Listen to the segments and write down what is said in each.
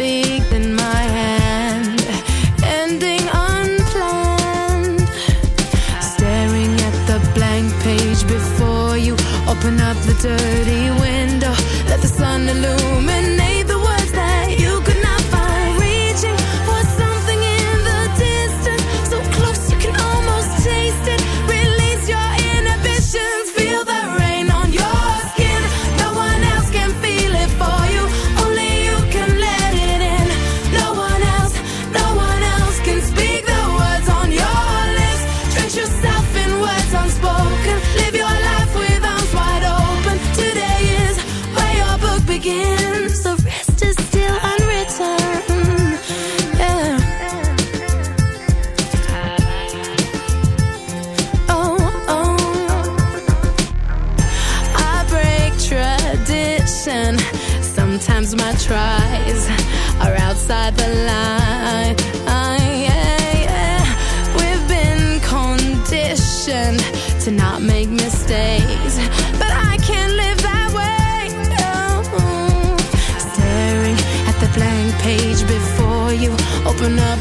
speak, then my hand ending unplanned. Staring at the blank page before you, open up the dirty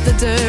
the dirty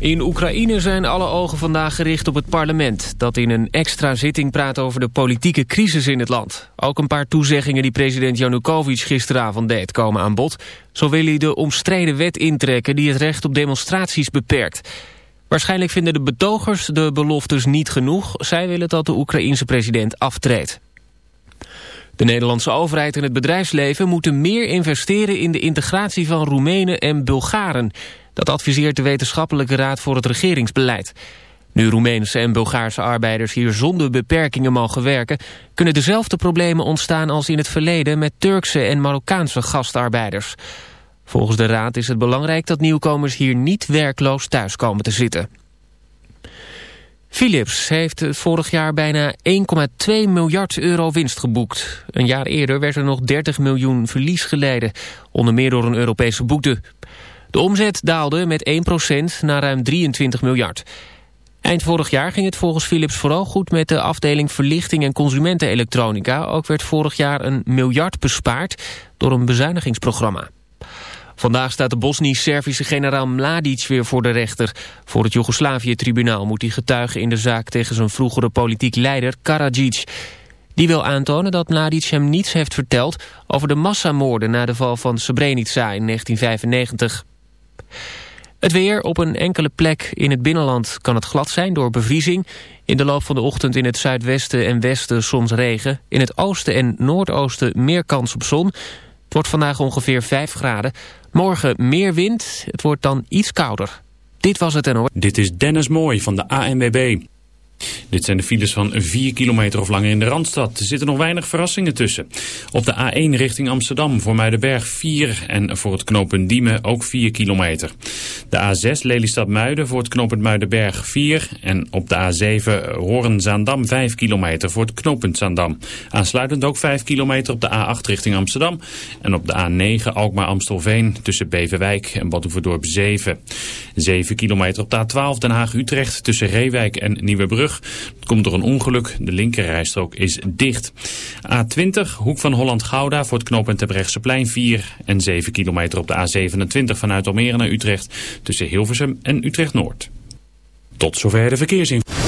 In Oekraïne zijn alle ogen vandaag gericht op het parlement... dat in een extra zitting praat over de politieke crisis in het land. Ook een paar toezeggingen die president Janukovic gisteravond deed komen aan bod. Zo wil hij de omstreden wet intrekken die het recht op demonstraties beperkt. Waarschijnlijk vinden de betogers de beloftes niet genoeg. Zij willen dat de Oekraïense president aftreedt. De Nederlandse overheid en het bedrijfsleven moeten meer investeren in de integratie van Roemenen en Bulgaren. Dat adviseert de Wetenschappelijke Raad voor het Regeringsbeleid. Nu Roemeense en Bulgaarse arbeiders hier zonder beperkingen mogen werken... kunnen dezelfde problemen ontstaan als in het verleden... met Turkse en Marokkaanse gastarbeiders. Volgens de Raad is het belangrijk dat nieuwkomers hier niet werkloos thuis komen te zitten. Philips heeft vorig jaar bijna 1,2 miljard euro winst geboekt. Een jaar eerder werd er nog 30 miljoen verlies geleden, onder meer door een Europese boete. De omzet daalde met 1% naar ruim 23 miljard. Eind vorig jaar ging het volgens Philips vooral goed met de afdeling verlichting en consumentenelektronica. Ook werd vorig jaar een miljard bespaard door een bezuinigingsprogramma. Vandaag staat de Bosnisch-Servische generaal Mladic weer voor de rechter. Voor het Joegoslavië-tribunaal moet hij getuigen in de zaak tegen zijn vroegere politiek leider Karadzic. Die wil aantonen dat Mladic hem niets heeft verteld over de massamoorden na de val van Srebrenica in 1995. Het weer op een enkele plek in het binnenland kan het glad zijn door bevriezing. In de loop van de ochtend in het zuidwesten en westen soms regen. In het oosten en noordoosten meer kans op zon. Het wordt vandaag ongeveer 5 graden. Morgen meer wind, het wordt dan iets kouder. Dit was het en hoor. Dit is Dennis Mooi van de ANWB. Dit zijn de files van 4 kilometer of langer in de Randstad. Er zitten nog weinig verrassingen tussen. Op de A1 richting Amsterdam voor Muidenberg 4 en voor het knooppunt Diemen ook 4 kilometer. De A6 Lelystad-Muiden voor het knooppunt Muidenberg 4 en op de A7 Horen-Zaandam 5 kilometer voor het knooppunt Zaandam. Aansluitend ook 5 kilometer op de A8 richting Amsterdam en op de A9 Alkmaar-Amstelveen tussen Beverwijk en Badhoevedorp 7. 7 kilometer op de A12 Den Haag-Utrecht tussen Reewijk en Nieuwebrug het komt door een ongeluk. De linkerrijstrook is dicht. A20, hoek van Holland-Gouda voor het knooppunt plein 4 en 7 kilometer op de A27 vanuit Almere naar Utrecht tussen Hilversum en Utrecht-Noord. Tot zover de verkeersinformatie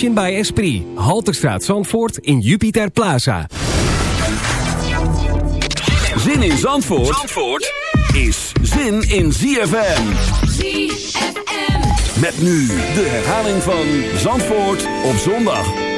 Emotion by Esprit. Halterstraat Zandvoort in Jupiter Plaza. Zin in Zandvoort, Zandvoort is zin in ZFM. ZFM. Met nu de herhaling van Zandvoort op zondag.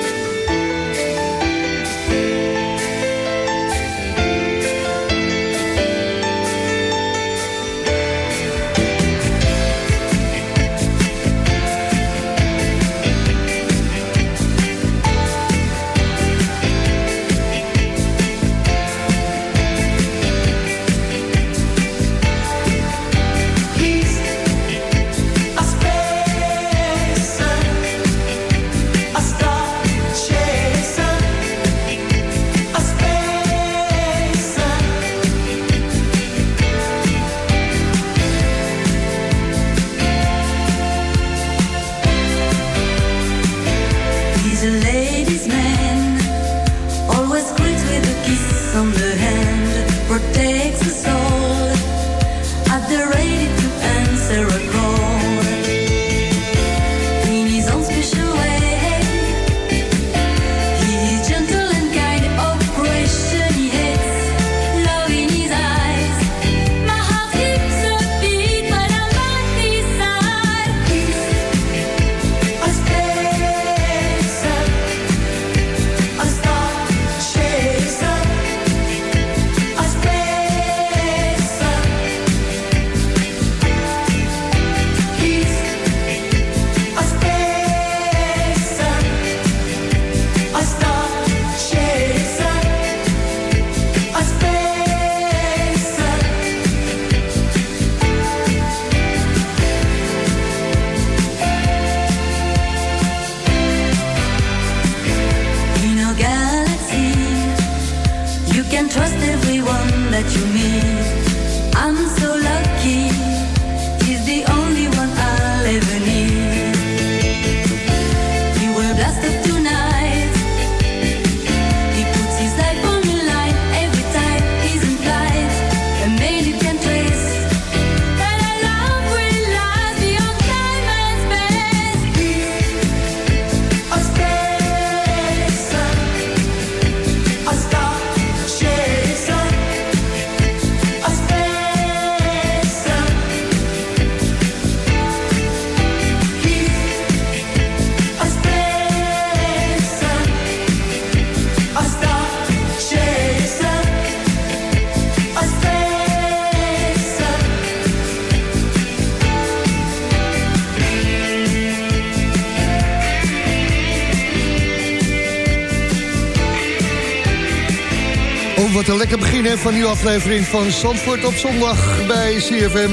Van een nieuwe aflevering van Zandvoort op zondag bij CFM.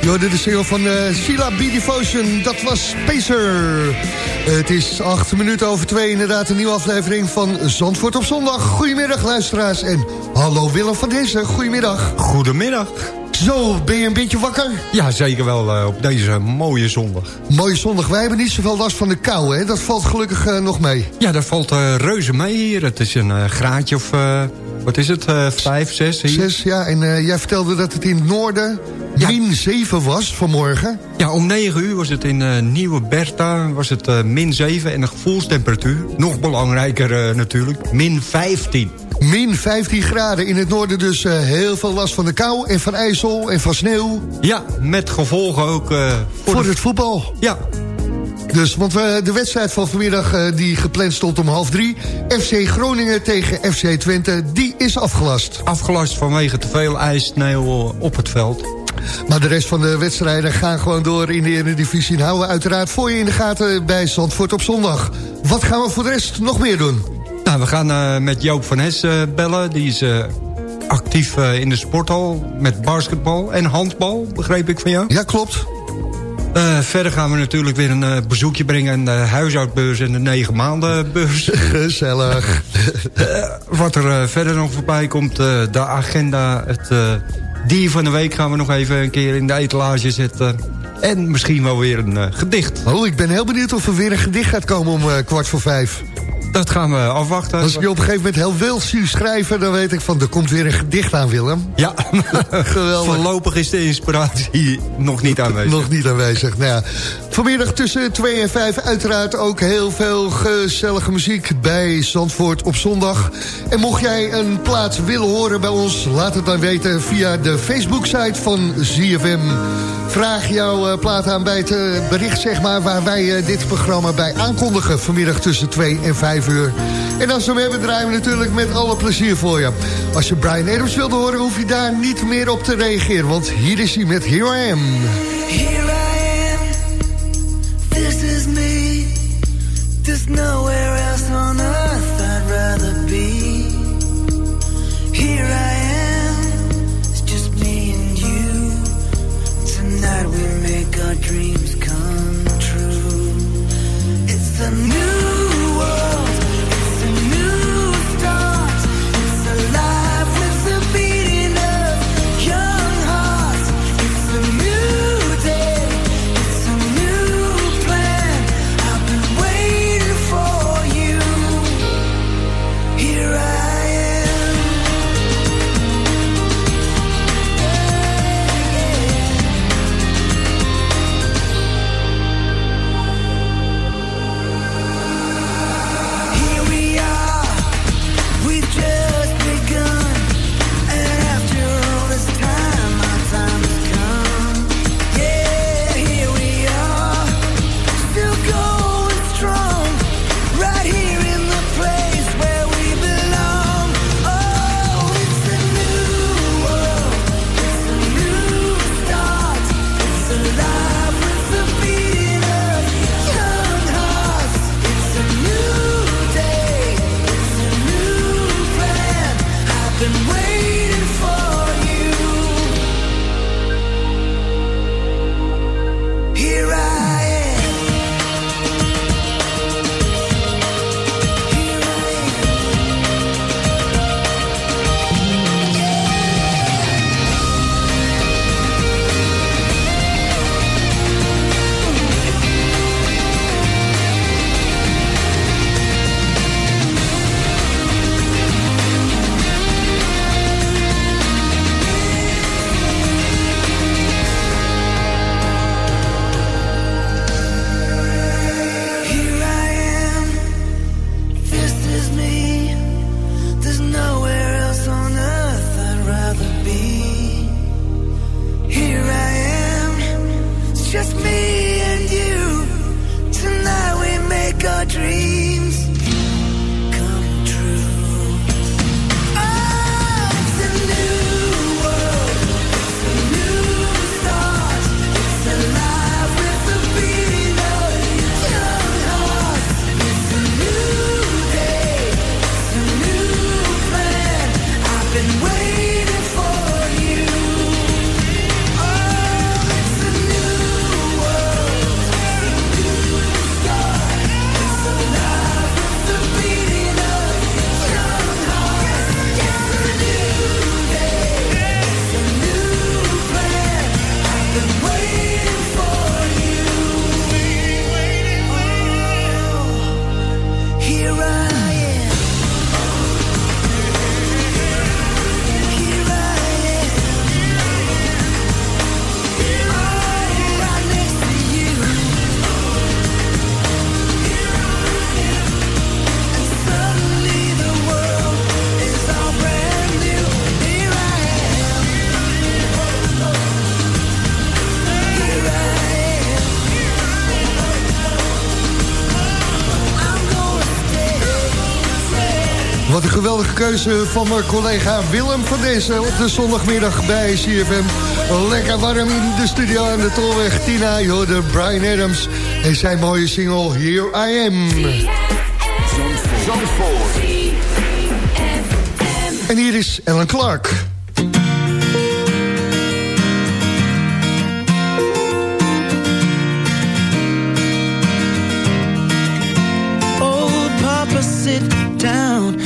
Je hoorde de single van uh, Sheila B. Devotion, dat was Pacer. het is acht minuten over twee, inderdaad een nieuwe aflevering van Zandvoort op zondag. Goedemiddag luisteraars en hallo Willem van deze, goedemiddag. Goedemiddag. Zo, ben je een beetje wakker? Ja, zeker wel uh, op deze mooie zondag. Mooie zondag. Wij hebben niet zoveel last van de kou, hè? Dat valt gelukkig uh, nog mee. Ja, dat valt uh, reuze mee hier. Het is een graadje of, wat is het, vijf, zes? Hier. Zes, ja. En jij vertelde dat het in het noorden ja. min 7 was vanmorgen. Ja, om 9 uur was het in Nieuwe Bertha was het min 7 en de gevoelstemperatuur, nog belangrijker natuurlijk, min 15. Min 15 graden in het noorden dus uh, heel veel last van de kou en van ijsel en van sneeuw. Ja, met gevolgen ook uh, voor, voor de... het voetbal. Ja. Dus, want we, de wedstrijd van vanmiddag uh, die gepland stond om half drie... FC Groningen tegen FC Twente, die is afgelast. Afgelast vanwege te veel ijs, sneeuw op het veld. Maar de rest van de wedstrijden gaan gewoon door in de Eredivisie... en houden uiteraard voor je in de gaten bij Zandvoort op zondag. Wat gaan we voor de rest nog meer doen? Nou, we gaan uh, met Joop van Hes uh, bellen. Die is uh, actief in de sporthal met basketbal en handbal, begreep ik van jou? Ja, klopt. Verder gaan we natuurlijk weer een bezoekje brengen... aan de huishoudbeurs en de negen maandenbeurs. Gezellig. wat er verder nog voorbij komt, de agenda... het dier van de week gaan we nog even een keer in de etalage zetten... En misschien wel weer een gedicht. Oh, ik ben heel benieuwd of er weer een gedicht gaat komen om kwart voor vijf. Dat gaan we afwachten. Als je op een gegeven moment heel wild zie schrijven... dan weet ik van, er komt weer een gedicht aan, Willem. Ja, geweldig. Voorlopig is de inspiratie nog niet aanwezig. nog niet aanwezig, nou ja. Vanmiddag tussen 2 en 5 uiteraard ook heel veel gezellige muziek... bij Zandvoort op zondag. En mocht jij een plaats willen horen bij ons... laat het dan weten via de Facebook-site van ZFM. Vraag jouw uh, plaat aan bij het uh, bericht, zeg maar... waar wij uh, dit programma bij aankondigen... vanmiddag tussen 2 en 5 uur. En als we hem hebben, draaien we natuurlijk met alle plezier voor je. Als je Brian Adams wilde horen, hoef je daar niet meer op te reageren. Want hier is hij met Here I Am. Here I am, this is me. There's nowhere else on earth I'd rather be. Here I am, it's just me and you. Tonight we make our dreams come true. It's a new keuze van mijn collega Willem van deze op de zondagmiddag bij CFM. Lekker warm in de studio aan de Tolweg. Tina, de Brian Adams en zijn mooie single Here I Am. En hier is Ellen Clark. Sit down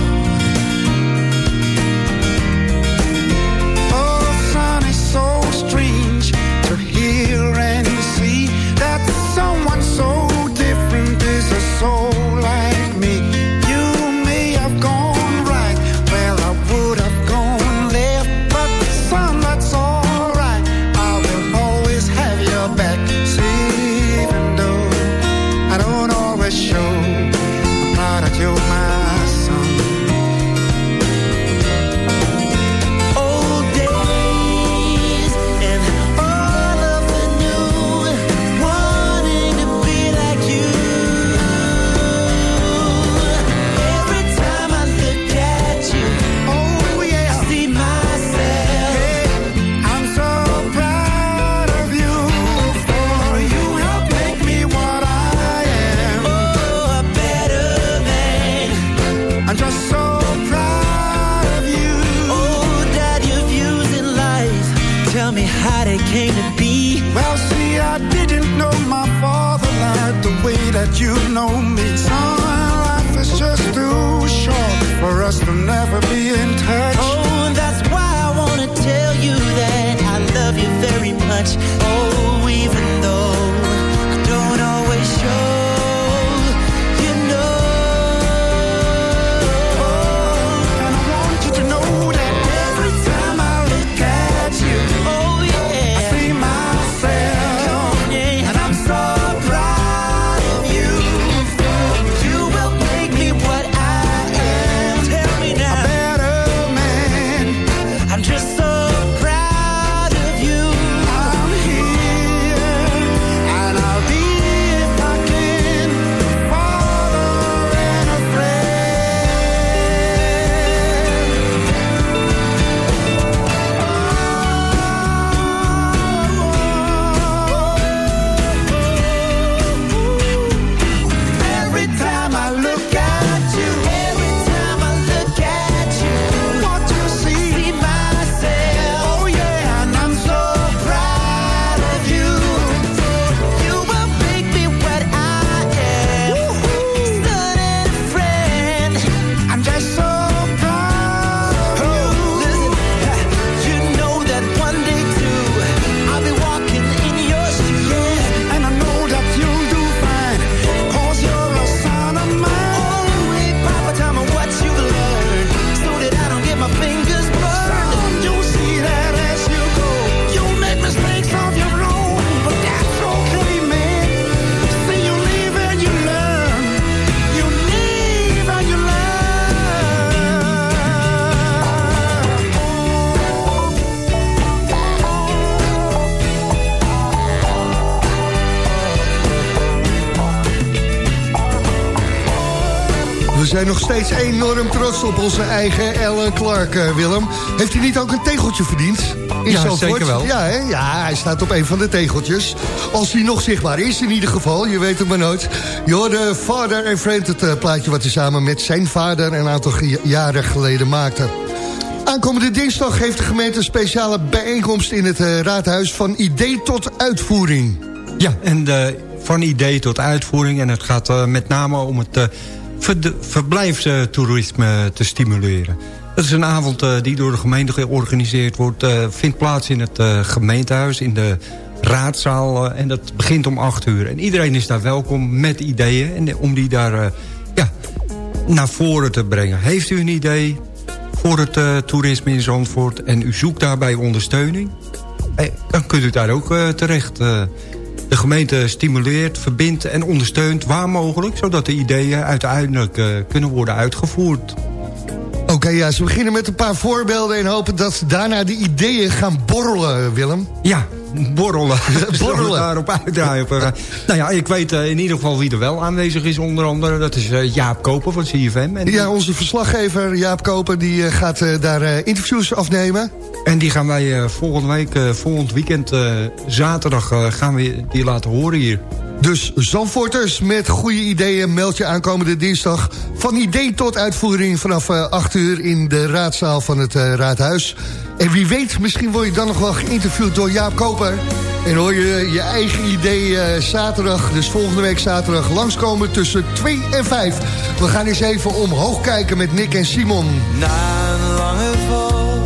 Zijn nog steeds enorm trots op onze eigen Ellen Clark, eh, Willem. Heeft hij niet ook een tegeltje verdiend? In Ja, zeker wel. Ja, hè? ja, hij staat op een van de tegeltjes. Als hij nog zichtbaar is in ieder geval, je weet het maar nooit. Je hoorde Vader en Friend, het eh, plaatje wat hij samen met zijn vader... een aantal jaren geleden maakte. Aankomende dinsdag heeft de gemeente een speciale bijeenkomst... in het eh, raadhuis van idee tot uitvoering. Ja, en de, van idee tot uitvoering. En het gaat met name om het verblijfstoerisme te stimuleren. Dat is een avond eh, die door de gemeente georganiseerd wordt. eh, vindt plaats in het eh, gemeentehuis, in de raadzaal. en dat begint om acht uur. En iedereen is daar welkom met ideeën. En om die daar ja, naar voren te brengen. Heeft u een idee? voor het toerisme in Zandvoort... en u zoekt daarbij ondersteuning... dan kunt u daar ook terecht. De gemeente stimuleert, verbindt en ondersteunt waar mogelijk... zodat de ideeën uiteindelijk eh, kunnen worden uitgevoerd. Oké, ja, ze beginnen met een paar voorbeelden... en hopen dat daarna de ideeën gaan borrelen, Willem. Ja, borrelen. Borrelen. daarop uitdraaien. Op, eh, nou ja, ik weet eh, in ieder geval wie er wel aanwezig is. Onder andere, dat is eh, Jaap Koper van CFM. En Ja, onze verslaggever Jaap Koper die gaat daar interviews afnemen. En die gaan wij volgende week, volgend weekend, zaterdag, gaan we die laten horen hier. Dus Zandvoorters met goede ideeën meld je aankomende dinsdag... van idee tot uitvoering vanaf eh, 8 uur in de raadzaal van het eh, raadhuis. En wie weet, misschien word je dan nog wel geïnterviewd door Jaap Koper... en hoor je je eigen idee eh, zaterdag, dus volgende week zaterdag... langskomen tussen 2 en 5. We gaan eens even omhoog kijken met Nick en Simon. Na een lange val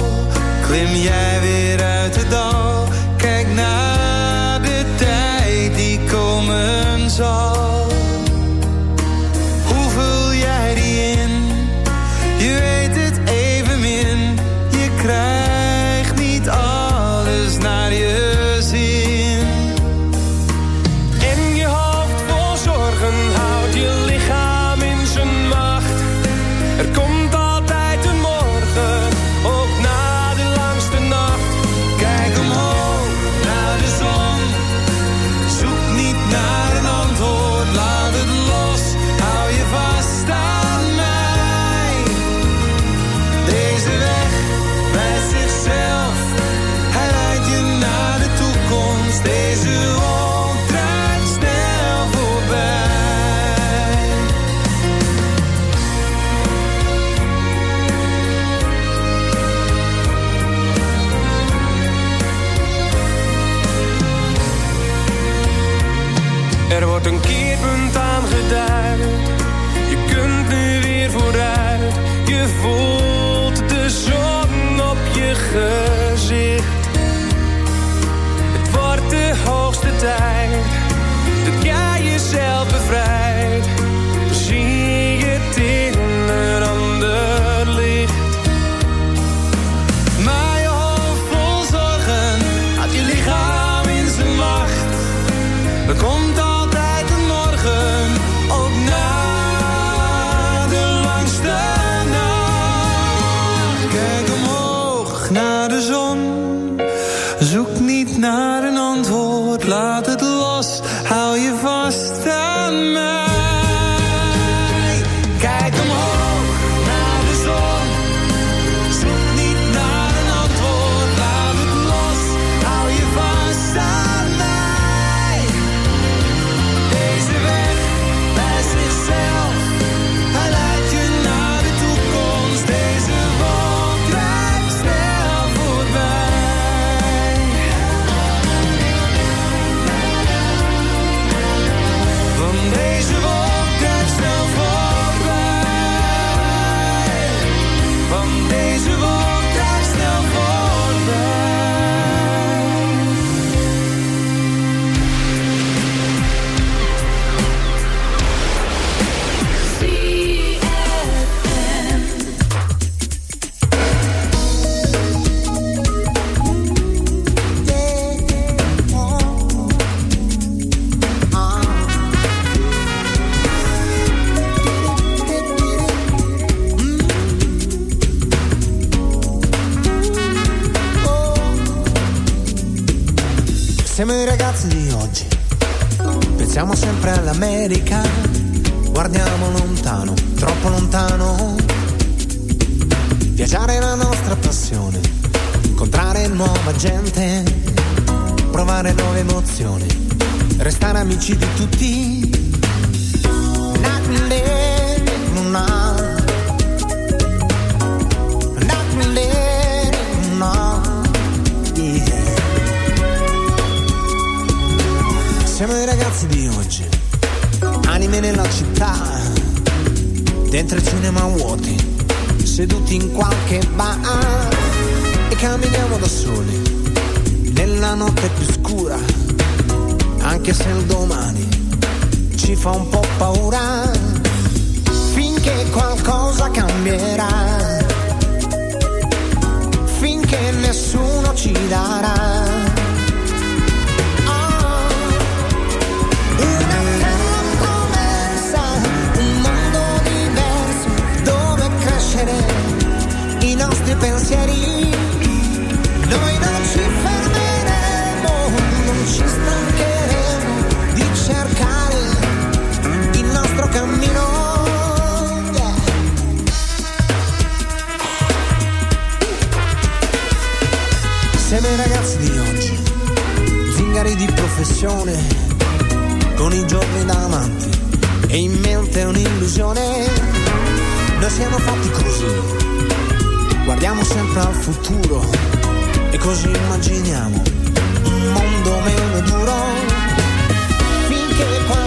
klim jij weer uit het dal. fa un po' paura, finché qualcosa cambierà, finché nessuno ci darà di professione, con i giorni da e in mente un'illusione. Noi siamo fatti così, guardiamo sempre al futuro e così immaginiamo un mondo meno duro finché qualcosa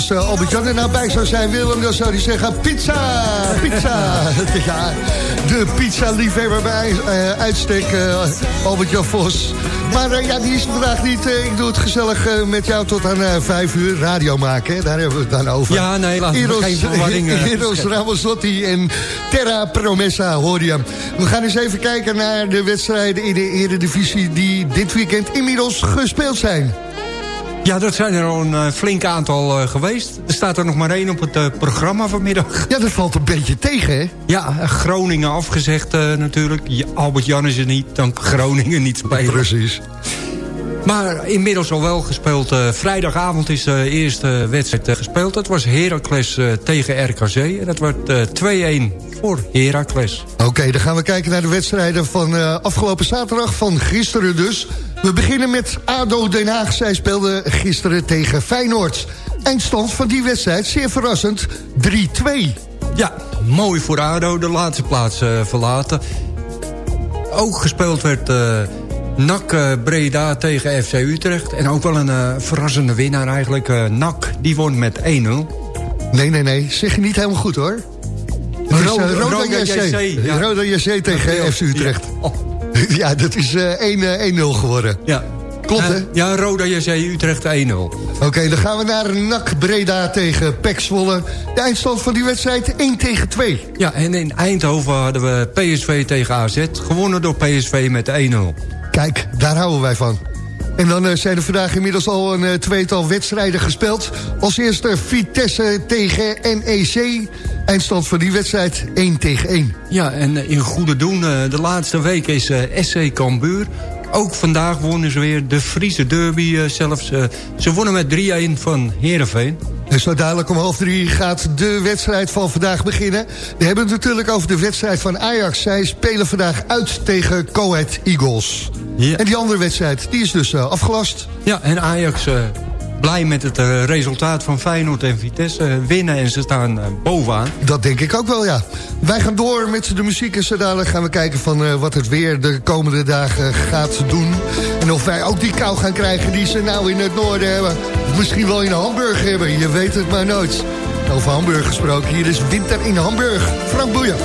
als uh, Albert-Jan er nou bij zou zijn, Willem, dan zou hij zeggen... pizza, pizza. ja, de pizza-liefhebber bij uh, uitstek, uh, Albert-Jan Vos. Maar ja, die is vandaag niet. Ik doe het gezellig met jou tot aan vijf uur radio maken. Hè? Daar hebben we het dan over. Ja, nee, laat Eros, geen verwarring. Eros Ramazzotti en Terra Promessa hoor je. We gaan eens even kijken naar de wedstrijden in de eredivisie... die dit weekend inmiddels gespeeld zijn. Ja, dat zijn er al een uh, flink aantal uh, geweest. Er staat er nog maar één op het uh, programma vanmiddag. Ja, dat valt een beetje tegen, hè? Ja, Groningen afgezegd natuurlijk. Albert Jan is er niet, dan Groningen niet spelen. Precies. Maar inmiddels al wel gespeeld. vrijdagavond is de eerste wedstrijd gespeeld. Dat was Heracles tegen RKC. En dat werd 2-1 voor Heracles. Oké, okay, dan gaan we kijken naar de wedstrijden van afgelopen zaterdag. Van gisteren dus. We beginnen met ADO Den Haag. Zij speelden gisteren tegen Feyenoord. Eindstand van die wedstrijd, zeer verrassend, 3-2. Ja, mooi voor ADO, de laatste plaats verlaten. Ook gespeeld werd NAC uh, Breda tegen FC Utrecht. En ook wel een uh, verrassende winnaar eigenlijk. Uh, NAC, die won met 1-0. Nee, nee, nee, zeg je niet helemaal goed hoor. Het is, Roda, JC. Ja. Roda JC tegen FC Utrecht. Ja. Oh. Ja, dat is uh, 1-0 geworden. Ja. Klopt, hè? Ja, Roda JC Utrecht 1-0. Oké, okay, dan gaan we naar NAC Breda tegen Pek Zwolle. De eindstand van die wedstrijd 1 tegen 2. Ja, en in Eindhoven hadden we PSV tegen AZ. Gewonnen door PSV met 1-0. Kijk, daar houden wij van. En dan uh, zijn er vandaag inmiddels al een uh, tweetal wedstrijden gespeeld. Als eerste Vitesse tegen NEC. Eindstand van die wedstrijd 1 tegen 1. Ja, en uh, in goede doen. de laatste week is SC Cambuur. Ook vandaag wonnen ze weer de Friese derby zelfs. ze wonnen met 3-1 van Heerenveen. En zo dadelijk om half drie gaat de wedstrijd van vandaag beginnen. We hebben het natuurlijk over de wedstrijd van Ajax. Zij spelen vandaag uit tegen Coed Eagles. Ja. En die andere wedstrijd, die is dus uh, afgelast. Ja, en Ajax uh, blij met het uh, resultaat van Feyenoord en Vitesse. winnen en ze staan bovenaan. Dat denk ik ook wel, ja. Wij gaan door met de muziek en zo dadelijk gaan we kijken van wat het weer de komende dagen gaat doen. En of wij ook die kou gaan krijgen die ze nou in het noorden hebben. Of misschien wel in Hamburg hebben, je weet het maar nooit. Over Hamburg gesproken, hier is winter in Hamburg. Frank Boeien.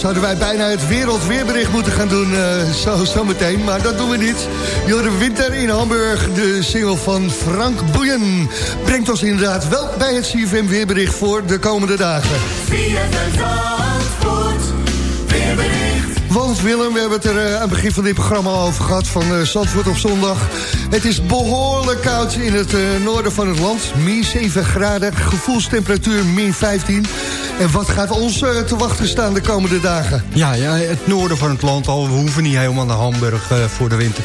Zouden wij bijna het wereldweerbericht moeten gaan doen eh, zo, zo meteen. Maar dat doen we niet. Jorden Winter in Hamburg, de single van Frank Boeien... brengt ons inderdaad wel bij het CFM weerbericht voor de komende dagen. Want Willem, we hebben het er eh, aan het begin van dit programma over gehad... van uh, Zandvoort op zondag. Het is behoorlijk koud in het eh, noorden van het land. Min 7 graden, gevoelstemperatuur min 15. En wat gaat ons eh, te wachten staan de komende dagen? Ja, ja, het noorden van het land al. We hoeven niet helemaal naar Hamburg eh, voor de winter.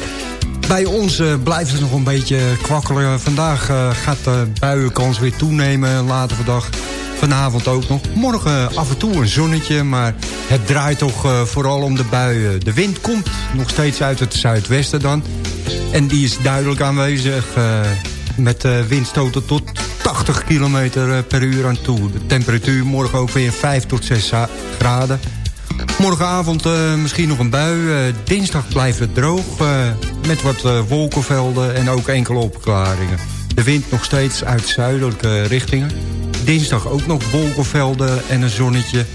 Bij ons eh, blijft het nog een beetje kwakkelen. Vandaag gaat de buienkans weer toenemen later vandaag. Vanavond ook nog. Morgen af en toe een zonnetje, maar het draait toch vooral om de buien. De wind komt nog steeds uit het zuidwesten dan. En die is duidelijk aanwezig met windstoten tot 80 kilometer eh, per uur aan toe. De temperatuur morgen ook weer 5 tot 6 graden. Morgenavond eh, misschien nog een bui. Eh, dinsdag blijft het droog met wat wolkenvelden en ook enkele opklaringen. De wind nog steeds uit zuidelijke richtingen. Dinsdag ook nog wolkenvelden en een zonnetje.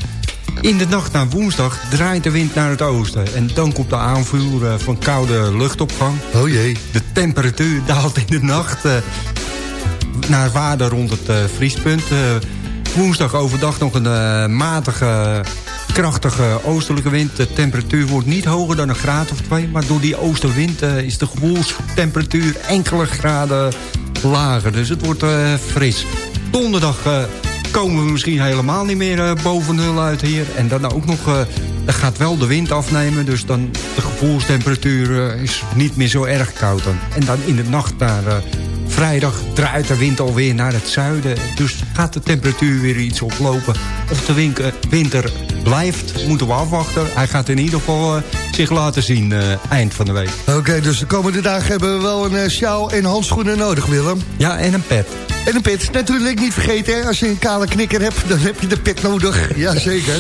In de nacht naar woensdag draait de wind naar het oosten. En dan komt de aanvoer van koude luchtopgang. Oh jee. De temperatuur daalt in de nacht naar waarde rond het eh, vriespunt. Eh, woensdag overdag nog een eh, matige, krachtige oostelijke wind. De temperatuur wordt niet hoger dan een graad of twee. Maar door die oostenwind is de gevoelstemperatuur enkele graden lager. Dus het wordt fris. Donderdag komen we misschien helemaal niet meer boven nul uit hier. En dan ook nog, er gaat wel de wind afnemen. Dus dan de gevoelstemperatuur is niet meer zo erg koud. En dan in de nacht naar eh, vrijdag draait de wind alweer naar het zuiden. Dus gaat de temperatuur weer iets oplopen. Of de winker- winter blijft, moeten we afwachten. Hij gaat in ieder geval eh, zich laten zien eh, eind van de week. Oké, dus de komende dagen hebben we wel een eh, sjaal en handschoenen nodig, Willem. Ja, en een pet. En een pet. Natuurlijk niet vergeten, hè, als je een kale knikker hebt, dan heb je de pet nodig. Jazeker.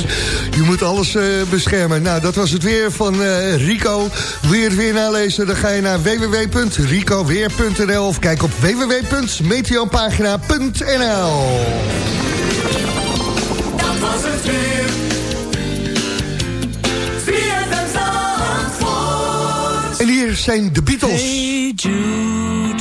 Je moet alles eh, beschermen. Nou, dat was het weer van eh, Rico. Wil je het weer nalezen, dan ga je naar www.ricoweer.nl of kijk op www.meteopagina.nl Dat was het weer. En hier zijn de Beatles. Hey Jude,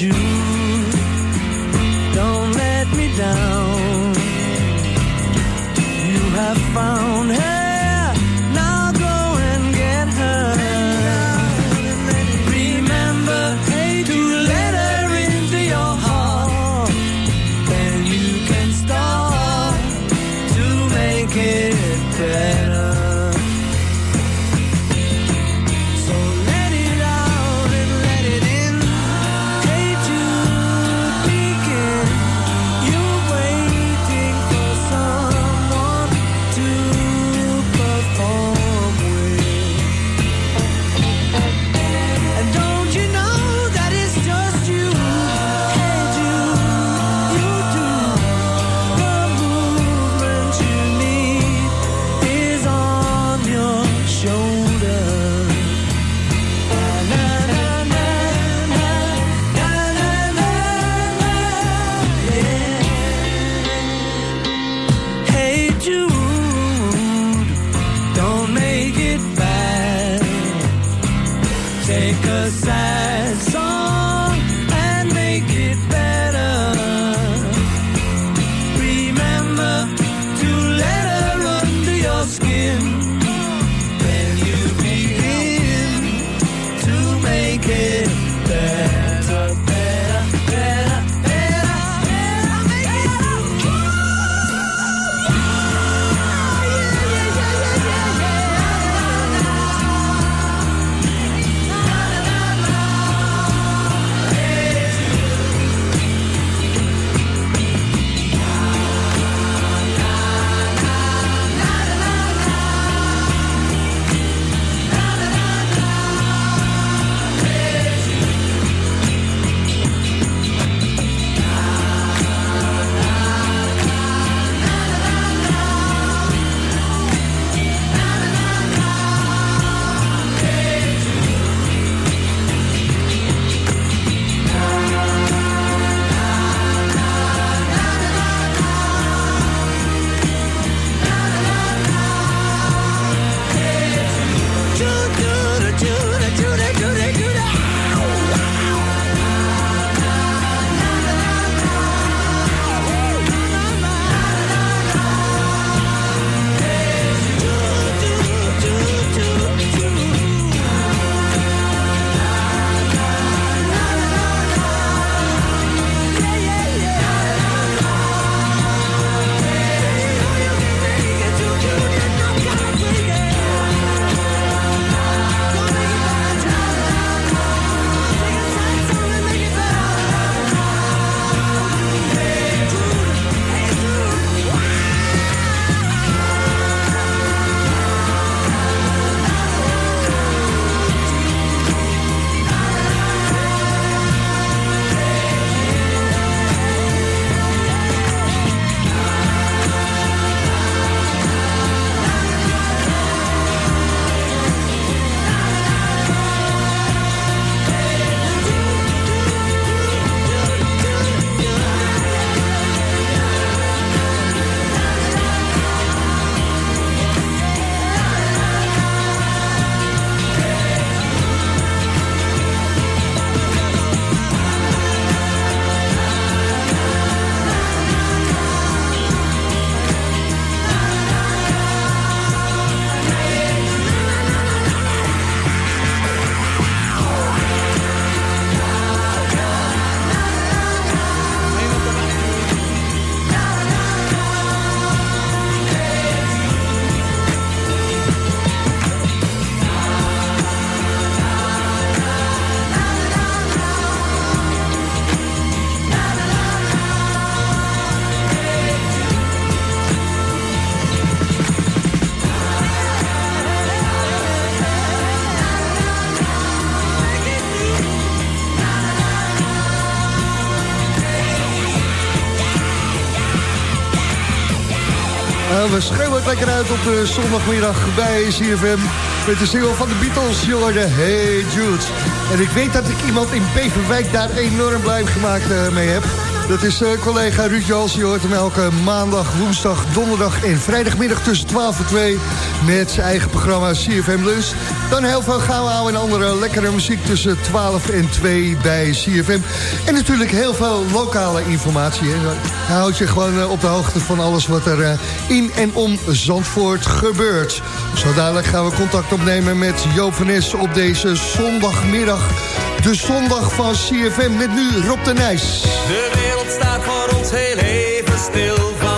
you. Lekker uit op de zondagmiddag bij CFM. Met de single van de Beatles, Jordan Hey Jude. En ik weet dat ik iemand in Beverwijk daar enorm blij gemaakt uh, mee heb. Dat is uh, collega Ruud Jals. Je hoort hem elke maandag, woensdag, donderdag en vrijdagmiddag tussen 12 en 2... met zijn eigen programma CFM Lunch. Dan heel veel houden en andere lekkere muziek tussen 12 en 2 bij CFM. En natuurlijk heel veel lokale informatie. Hij houdt je gewoon uh, op de hoogte van alles wat er uh, in en om Zandvoort gebeurt. Zo dadelijk gaan we contact opnemen met Joop van op deze zondagmiddag. De zondag van CFM met nu Rob de Nijs. Voor ons heel even stil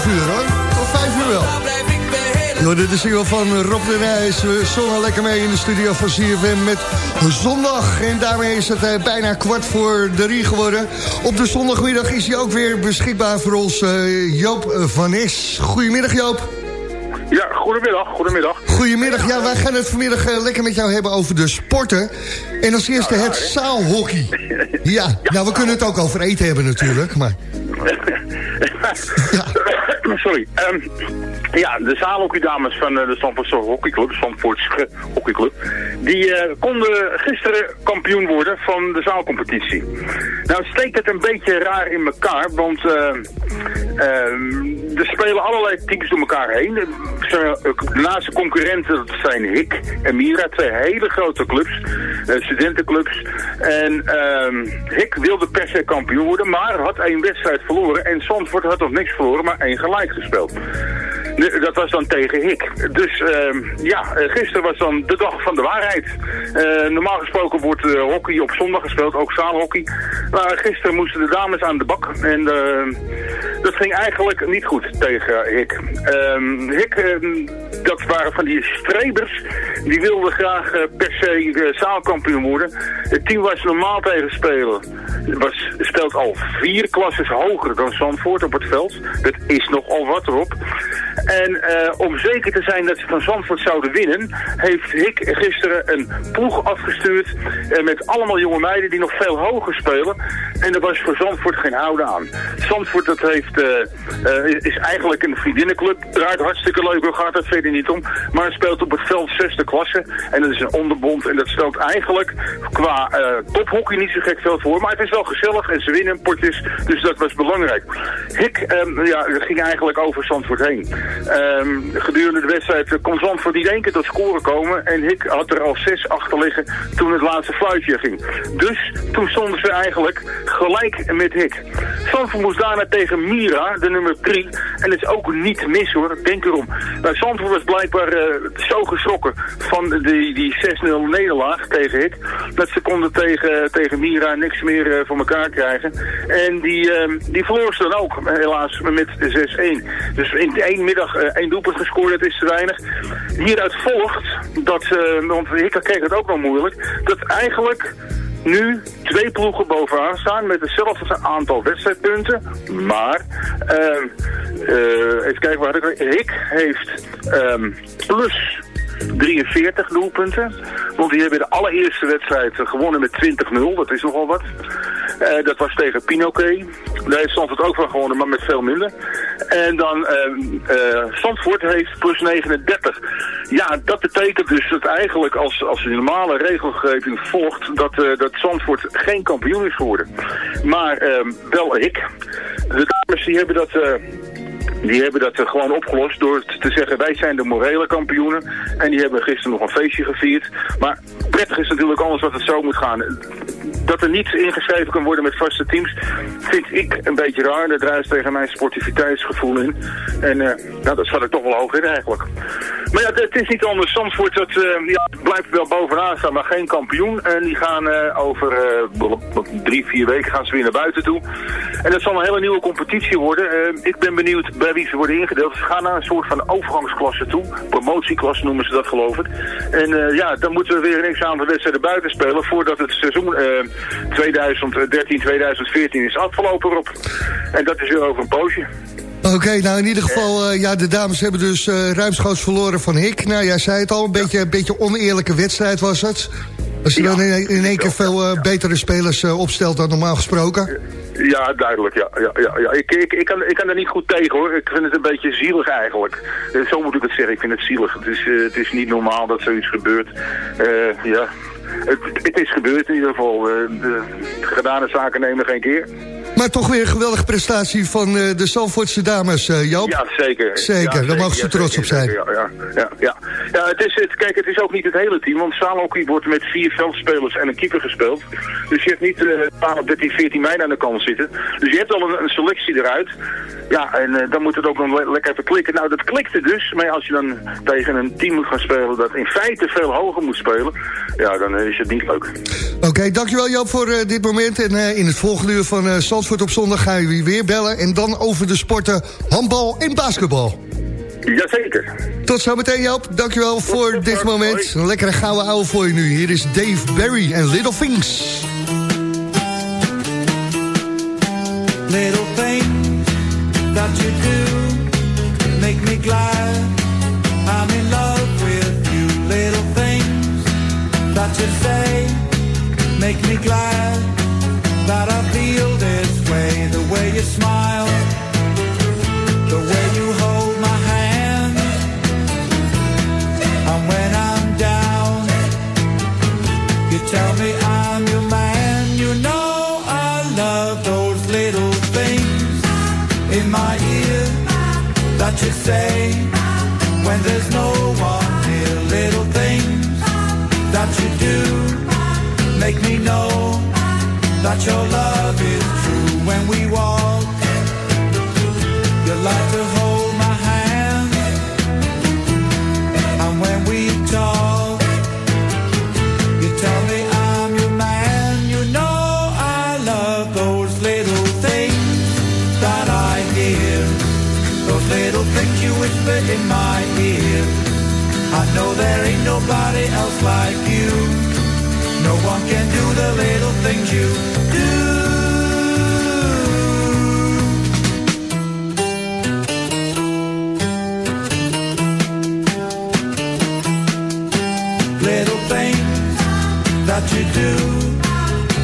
5 uur hoor. Tot 5 uur wel. Jorden, de single van Rob de Nijs. We zongen lekker mee in de studio van CFM met zondag. En daarmee is het eh, bijna kwart voor drie geworden. Op de zondagmiddag is hij ook weer beschikbaar voor ons eh, Joop van Nes. Goedemiddag Joop. Ja, goedemiddag, goedemiddag. Goedemiddag. Ja, wij gaan het vanmiddag eh, lekker met jou hebben over de sporten. En als eerste het zaalhockey. Ja, nou we kunnen het ook over eten hebben natuurlijk, maar... Sorry. Ehm, ja, de zaalhockeydames van eh, de Stamfordse hockeyclub, Stamfordse hockeyclub, die eh, konden gisteren kampioen worden van de zaalcompetitie. Nou steekt het een beetje raar in elkaar, want ehm, er spelen allerlei teams door elkaar heen. De naaste concurrenten dat zijn Hik en Mira, twee hele grote clubs, eh, studentenclubs. En ehm, Hik wilde per se kampioen worden, maar had één wedstrijd verloren. En Zandvoort had nog niks verloren, maar één gelijk gespeeld. Dat was dan tegen Hik. Dus ehm, ja, eh, gisteren was dan de dag van de waarheid. Eh, normaal gesproken wordt eh, hockey op zondag gespeeld, ook zaalhockey. Maar gisteren moesten de dames aan de bak. En eh, dat ging eigenlijk niet goed tegen Hik. Ehm, Hik, ehm, dat waren van die strebers. Die wilden graag per se zaalkampioen worden. Het team was normaal tegen spelen. Was, speelt al vier klasses hoger dan Zandvoort op het veld. Dat is nogal wat erop. En eh, om zeker te zijn dat ze van Zandvoort zouden winnen, heeft Hik gisteren een ploeg afgestuurd eh, met allemaal jonge meiden die nog veel hoger spelen. En er was voor Zandvoort geen houden aan. Zandvoort dat heeft, eh, is eigenlijk een vriendinnenclub, draait hartstikke leuk, daar gaat het verder niet om. Maar speelt op het veld zesde klasse. En dat is een onderbond en dat stelt eigenlijk qua tophockey niet zo gek veel voor. Maar het is wel gezellig en ze winnen potjes, dus dat was belangrijk. Hik ehm, ja, ging eigenlijk over Zandvoort heen. Ehm, gedurende de wedstrijd kon Zandvoort niet één keer tot scoren komen. En Hik had er al zes achter liggen toen het laatste fluitje ging. Dus toen stonden ze eigenlijk gelijk met Hik. Zandvoort moest daarna tegen Mira, de nummer 3. En dat is ook niet mis hoor, denk erom. Nou, Zandvoort was blijkbaar eh, zo geschrokken van die, die 6-0 nederlaag tegen Hik. Dat ze konden tegen, tegen Mira niks meer eh, voor elkaar krijgen. En die, ehm, die verloor ze dan ook, helaas, met 6-1. Dus in één middag eh, één doelpunt gescoord, dat is te weinig. Hieruit volgt dat, eh, want Hik kreeg het ook nog moeilijk, dat eigenlijk nu twee ploegen bovenaan staan met hetzelfde aantal wedstrijdpunten. Maar, ehm, eh, even kijken waar ik... Hik heeft ehm, plus 43 doelpunten. Want die hebben de allereerste wedstrijd gewonnen met 20-0. Dat is nogal wat. Eh, dat was tegen Pinoquet. Daar heeft Zandvoort ook van gewonnen, maar met veel minder. En dan ehm, eh Zandvoort heeft plus 39. Ja, dat betekent dus dat eigenlijk als, als de normale regelgeving volgt... dat, eh, dat Zandvoort geen kampioen is geworden. Maar ehm, wel ik. De dames die hebben dat... die hebben dat eh, gewoon opgelost door te zeggen wij zijn de morele kampioenen. En die hebben gisteren nog een feestje gevierd. Maar prettig is natuurlijk alles wat het zo moet gaan. Dat er niet ingeschreven kan worden met vaste teams vind ik een beetje raar. Dat druist tegen mijn sportiviteitsgevoel in. En eh, nou, dat zat ik toch wel hoog in eigenlijk. Maar ja, het, is niet anders. Zandvoort dat, eh, ja, blijft wel bovenaan staan, maar geen kampioen. En die gaan eh, over eh, drie, vier weken gaan ze weer naar buiten toe. En dat zal een hele nieuwe competitie worden. Ik ben benieuwd bij wie ze worden ingedeeld. Ze gaan naar een soort van overgangsklasse toe. Promotieklasse noemen ze dat geloof ik. En ja, dan moeten we weer een x-aantal wedstrijden buiten spelen... voordat het seizoen eh 2013-2014 is afgelopen op. En dat is weer over een poosje. Oké, nou in ieder geval, eh, ja, de dames hebben dus eh ruimschoots verloren van Hik. Nou, jij zei het al, een beetje, een beetje oneerlijke wedstrijd was het. Als je dan in, in één keer veel eh, betere spelers opstelt dan normaal gesproken. Ja, duidelijk. Ja, ja, ja, ja. Ik, ik, ik, kan, ik kan er niet goed tegen hoor. Ik vind het een beetje zielig eigenlijk. Zo moet ik het zeggen. Ik vind het zielig. Het is, het is niet normaal dat zoiets gebeurt. Ja. Het, het is gebeurd in ieder geval. De gedane zaken nemen geen keer. Maar toch weer een geweldige prestatie van eh, de Zalvoortse dames, eh, Joop. Ja, zeker. Zeker, Ja, daar mogen ze ja, trots op zijn. Ja, ja, ja, ja. het is, het, kijk, het is ook niet het hele team, want zaalhockey wordt met vier veldspelers en een keeper gespeeld. Dus je hebt niet 12, 13, 14 meiden aan de kant zitten. Dus je hebt al een, een selectie eruit. Ja, en eh, dan moet het ook nog le- lekker even klikken. Nou, dat klikte dus, maar als je dan tegen een team moet gaan spelen dat in feite veel hoger moet spelen, ja, dan is het niet leuk. Oké, dankjewel Joop voor dit moment. En in het volgende uur van eh Zandvoort op zondag ga je weer bellen. En dan over de sporten handbal en basketbal. Jazeker. Tot zometeen Joop, dankjewel voor dit moment. Een lekkere gouden ouwe voor je nu. Hier is Dave Barry en Little Things. Little things that you do make me glad I'm in love with you. Little things that you say make me glad you smile, the way you hold my hand, and when I'm down, you tell me I'm your man. You know I love those little things in my ear that you say when there's no one. Little things that you do make me know that your love is. When we walk, you like to hold my hand, and when we talk. You tell me I'm your man. You know I love those little things that I hear. Those little things you whisper in my ear. I know there ain't nobody else like you. No one can do the little things you you do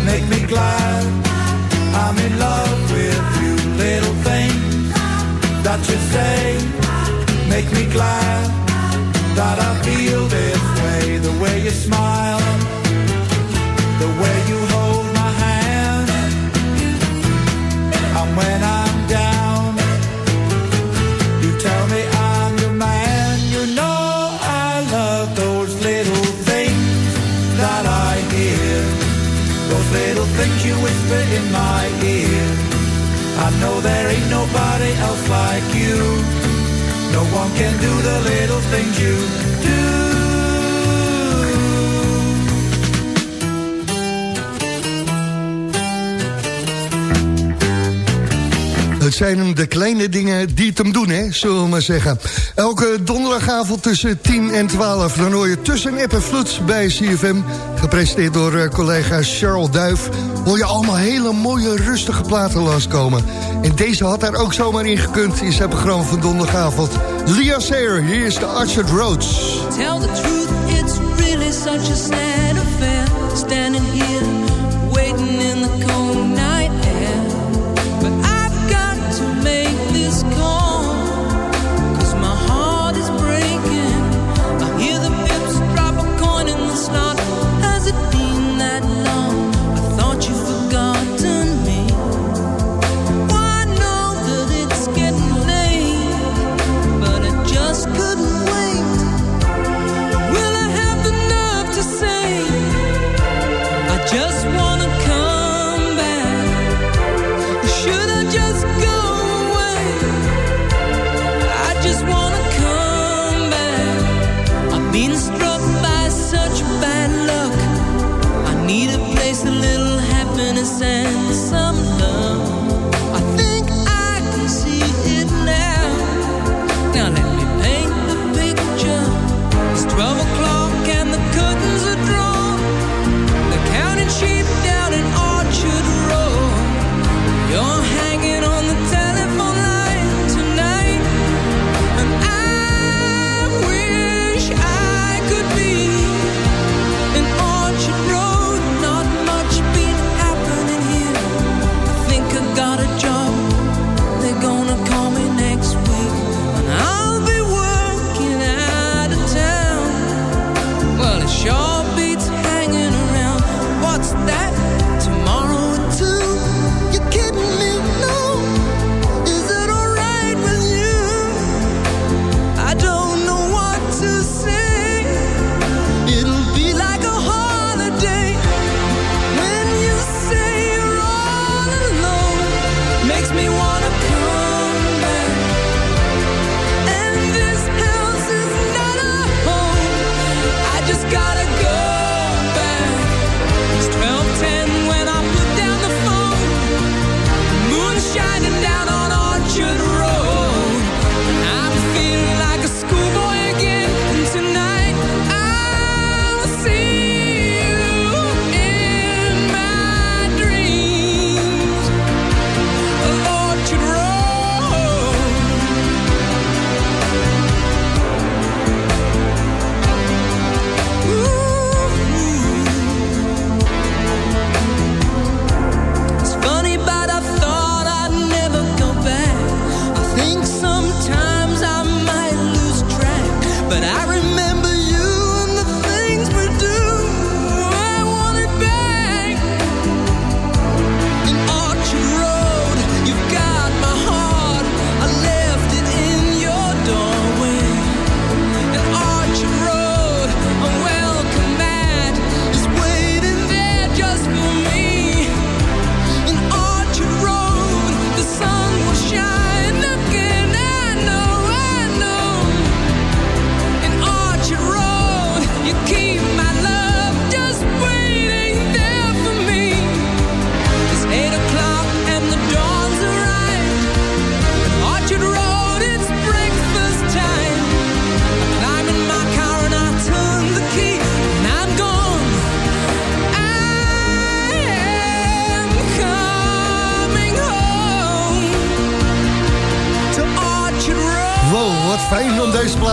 make me glad. I'm in love with you, little things that you say make me glad that I feel this way. The way you smile, the way you hold. Whisper in my ear. I know there ain't nobody else like you. No one can do the little things you do. Het zijn hem de kleine dingen die het hem doen, hè, zullen we maar zeggen. Elke donderdagavond tussen 10 en 12... dan hoor je tussen app en vloed bij CFM... gepresenteerd door uh, collega Charles Duif... hoor je allemaal hele mooie, rustige platen langskomen. En deze had daar ook zomaar in gekund in zijn programma van donderdagavond. Lia Sayer, hier is de Archer Roads. Tell the truth, it's really such a sad affair. Standing here, waiting in the cold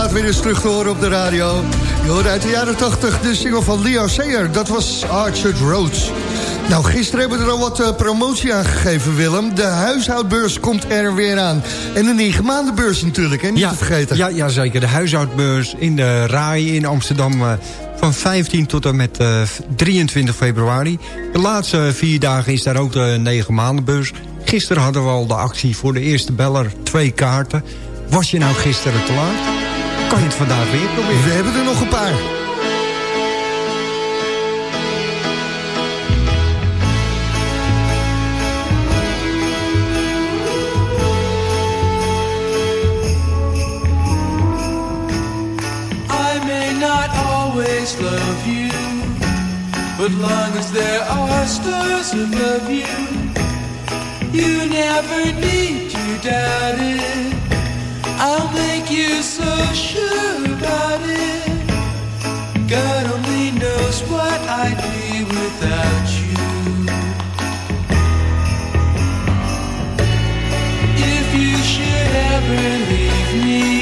plaat weer eens terug te horen op de radio. Je hoorde uit de jaren 80 de single van Leo Sayer. Dat was Archer Roads. Nou, gisteren hebben we er al wat eh, promotie aan gegeven, Willem. De huishoudbeurs komt er weer aan. En de negen maandenbeurs natuurlijk, hè? Niet te vergeten. Ja, ja, zeker. De huishoudbeurs in de RAI in Amsterdam... eh, van 15 tot en met eh, 23 februari. De laatste vier dagen is daar ook de negen maandenbeurs. Gisteren hadden we al de actie voor de eerste beller, twee kaarten. Was je nou gisteren te laat? kan je het vandaag weer proberen. We hebben er nog een paar. I may not always love you But long as there are stars above you You never need to doubt it I'll make you so sure about it. God only knows what I'd be without you. If you should ever leave me.